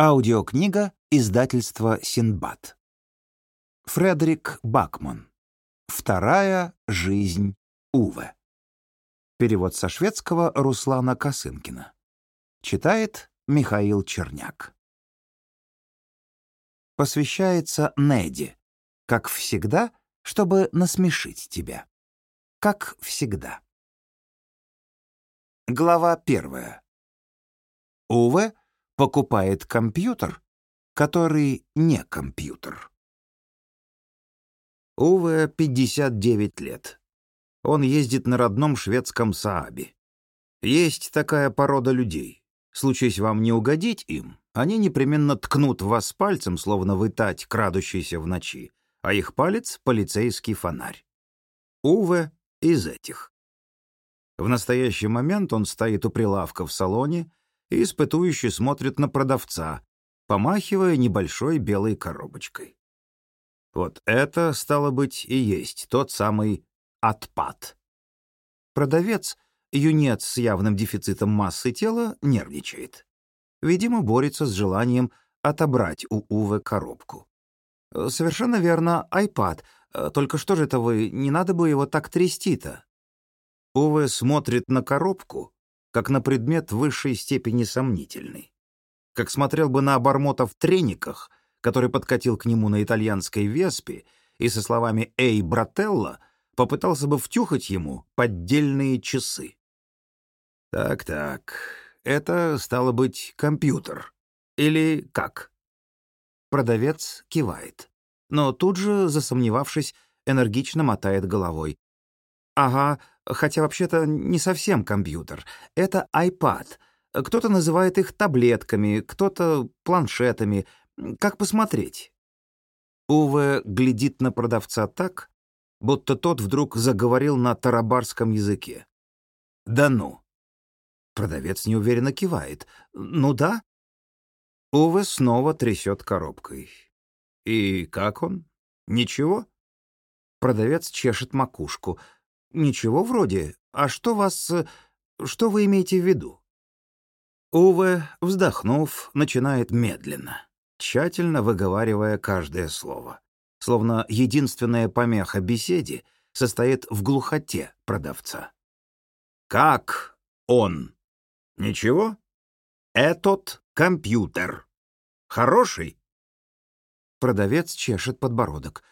Аудиокнига издательства Синбад. Фредерик Бакман. Вторая жизнь Уве. Перевод со шведского Руслана Косынкина. Читает Михаил Черняк. Посвящается Неди. Как всегда, чтобы насмешить тебя. Как всегда. Глава первая. Уве покупает компьютер, который не компьютер. Уве 59 лет. Он ездит на родном шведском Саабе. Есть такая порода людей. Случись вам не угодить им, они непременно ткнут вас пальцем, словно вы тать, крадущийся в ночи, а их палец — полицейский фонарь. Уве из этих. В настоящий момент он стоит у прилавка в салоне и испытующе смотрит на продавца, помахивая небольшой белой коробочкой. Вот это, стало быть, и есть тот самый отпад. Продавец, юнец с явным дефицитом массы тела, нервничает. Видимо, борется с желанием отобрать у Увы коробку. «Совершенно верно, айпад. Только что же это вы, не надо бы его так трясти-то?» Уве смотрит на коробку, как на предмет высшей степени сомнительный. Как смотрел бы на обормота в трениках, который подкатил к нему на итальянской веспе и со словами «Эй, брателло» попытался бы втюхать ему поддельные часы. Так-так, это, стало быть, компьютер. Или как? Продавец кивает, но тут же, засомневавшись, энергично мотает головой. Ага, хотя вообще-то не совсем компьютер. Это iPad. Кто-то называет их таблетками, кто-то планшетами. Как посмотреть? Уве глядит на продавца так, будто тот вдруг заговорил на тарабарском языке. «Да ну!» Продавец неуверенно кивает. «Ну да». Уве снова трясет коробкой. «И как он? Ничего?» Продавец чешет макушку — «Ничего вроде. А что вас... Э, что вы имеете в виду?» Уве, вздохнув, начинает медленно, тщательно выговаривая каждое слово. Словно единственная помеха беседе состоит в глухоте продавца. «Как он? Ничего? Этот компьютер. Хороший?» Продавец чешет подбородок.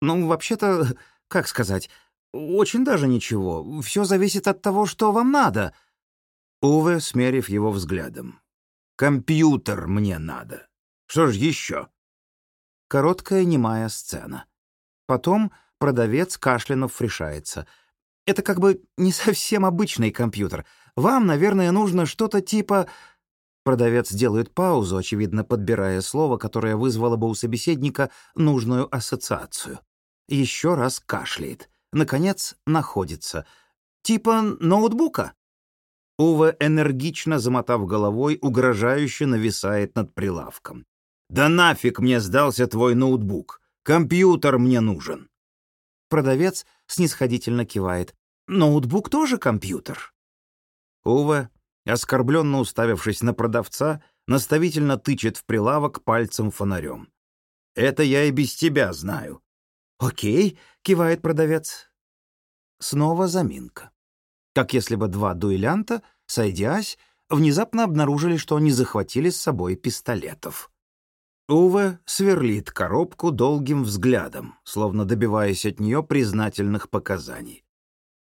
«Ну, вообще-то, как сказать, «Очень даже ничего. Все зависит от того, что вам надо». Уве, смерив его взглядом. «Компьютер мне надо. Что ж еще?» Короткая немая сцена. Потом продавец кашлянув решается. «Это как бы не совсем обычный компьютер. Вам, наверное, нужно что-то типа...» Продавец делает паузу, очевидно, подбирая слово, которое вызвало бы у собеседника нужную ассоциацию. Еще раз кашляет наконец, находится. Типа ноутбука. Ува, энергично замотав головой, угрожающе нависает над прилавком. «Да нафиг мне сдался твой ноутбук! Компьютер мне нужен!» Продавец снисходительно кивает. «Ноутбук тоже компьютер?» Ува, оскорбленно уставившись на продавца, наставительно тычет в прилавок пальцем фонарем. «Это я и без тебя знаю. «Окей», — кивает продавец. Снова заминка. Как если бы два дуэлянта, сойдясь, внезапно обнаружили, что они захватили с собой пистолетов. Уве сверлит коробку долгим взглядом, словно добиваясь от нее признательных показаний.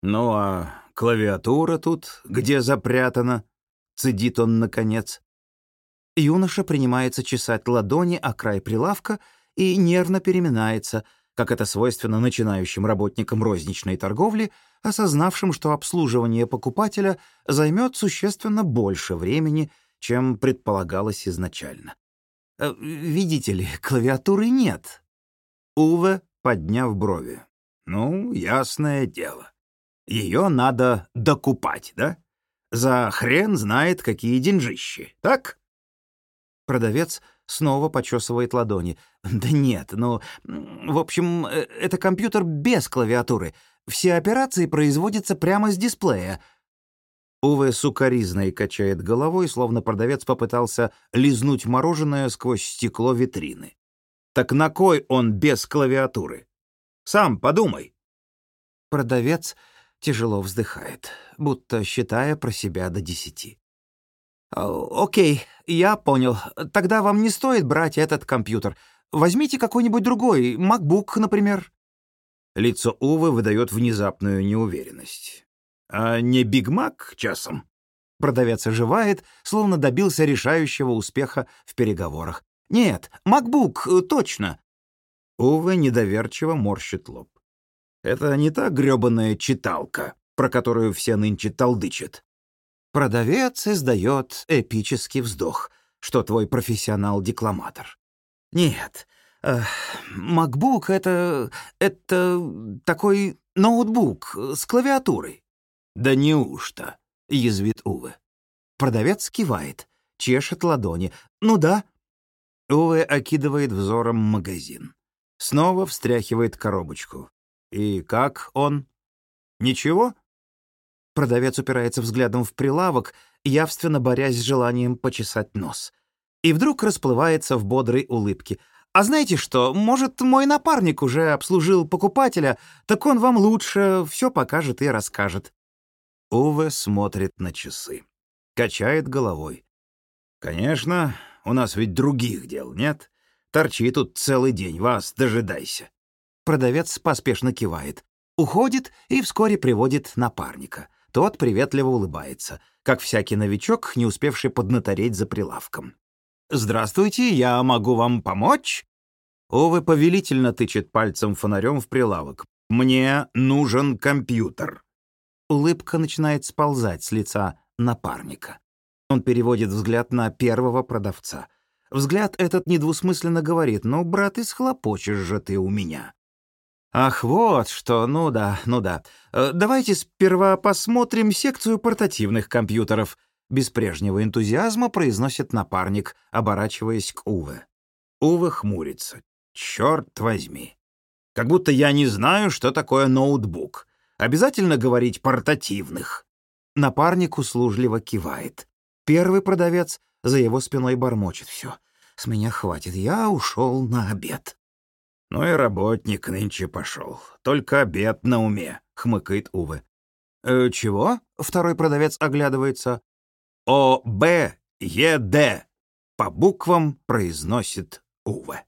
«Ну а клавиатура тут где запрятана?» — цедит он наконец. Юноша принимается чесать ладони о край прилавка и нервно переминается — как это свойственно начинающим работникам розничной торговли, осознавшим, что обслуживание покупателя займет существенно больше времени, чем предполагалось изначально. Э, «Видите ли, клавиатуры нет». Уве, подняв брови. «Ну, ясное дело. Ее надо докупать, да? За хрен знает, какие деньжищи, так?» Продавец снова почесывает ладони. «Да нет, ну... В общем, э, это компьютер без клавиатуры. Все операции производятся прямо с дисплея». Уве сукоризной качает головой, словно продавец попытался лизнуть мороженое сквозь стекло витрины. Так на кой он без клавиатуры? Сам подумай. Продавец тяжело вздыхает, будто считая про себя до десяти. «Окей, я понял. Тогда вам не стоит брать этот компьютер. Возьмите какой-нибудь другой, MacBook, например». Лицо Увы выдает внезапную неуверенность. «А не Биг Мак часом?» Продавец оживает, словно добился решающего успеха в переговорах. «Нет, MacBook, точно!» Увы недоверчиво морщит лоб. «Это не та грёбаная читалка, про которую все нынче толдычат. Продавец издает эпический вздох, что твой профессионал-декламатор. Нет, э, MacBook — это... это такой ноутбук с клавиатурой. Да неужто? — язвит Уве. Продавец кивает, чешет ладони. Ну да. Уве окидывает взором магазин. Снова встряхивает коробочку. И как он? Ничего? Продавец упирается взглядом в прилавок, явственно борясь с желанием почесать нос. И вдруг расплывается в бодрой улыбке. «А знаете что, может, мой напарник уже обслужил покупателя, так он вам лучше все покажет и расскажет». Уве смотрит на часы. Качает головой. «Конечно, у нас ведь других дел, нет? Торчи тут целый день, вас дожидайся». Продавец поспешно кивает. Уходит и вскоре приводит напарника. Тот приветливо улыбается, как всякий новичок, не успевший поднатореть за прилавком. «Здравствуйте, я могу вам помочь?» Овы повелительно тычет пальцем фонарем в прилавок. «Мне нужен компьютер». Улыбка начинает сползать с лица напарника. Он переводит взгляд на первого продавца. Взгляд этот недвусмысленно говорит, «Ну, брат, и схлопочешь же ты у меня». Ах, вот что, ну да, ну да. Э, давайте сперва посмотрим секцию портативных компьютеров. Без прежнего энтузиазма произносит напарник, оборачиваясь к Уве. Уве хмурится. Черт возьми. Как будто я не знаю, что такое ноутбук. Обязательно говорить портативных. Напарник услужливо кивает. Первый продавец за его спиной бормочет. Все, с меня хватит, я ушел на обед. «Ну и работник нынче пошел. Только обед на уме», — хмыкает Уве. «Э, «Чего?» — второй продавец оглядывается. «О-Б-Е-Д» — по буквам произносит Уве.